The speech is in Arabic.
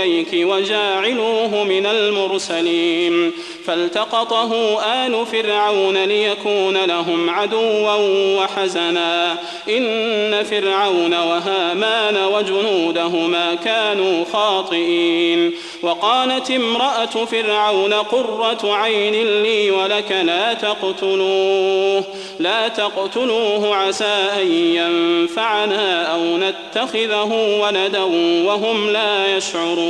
إليك وجاعلوه من المرسلين. فالتقطه آل فرعون ليكون لهم عدوا وحزنا. إن فرعون وهامان وجنودهما كانوا خاطئين. وقالت امرأة فرعون قرة عين لي ولك لا تقتلوه لا تقتلوه عسى أن ينفعنا أو نتخذه ولدا وهم لا يشعرون.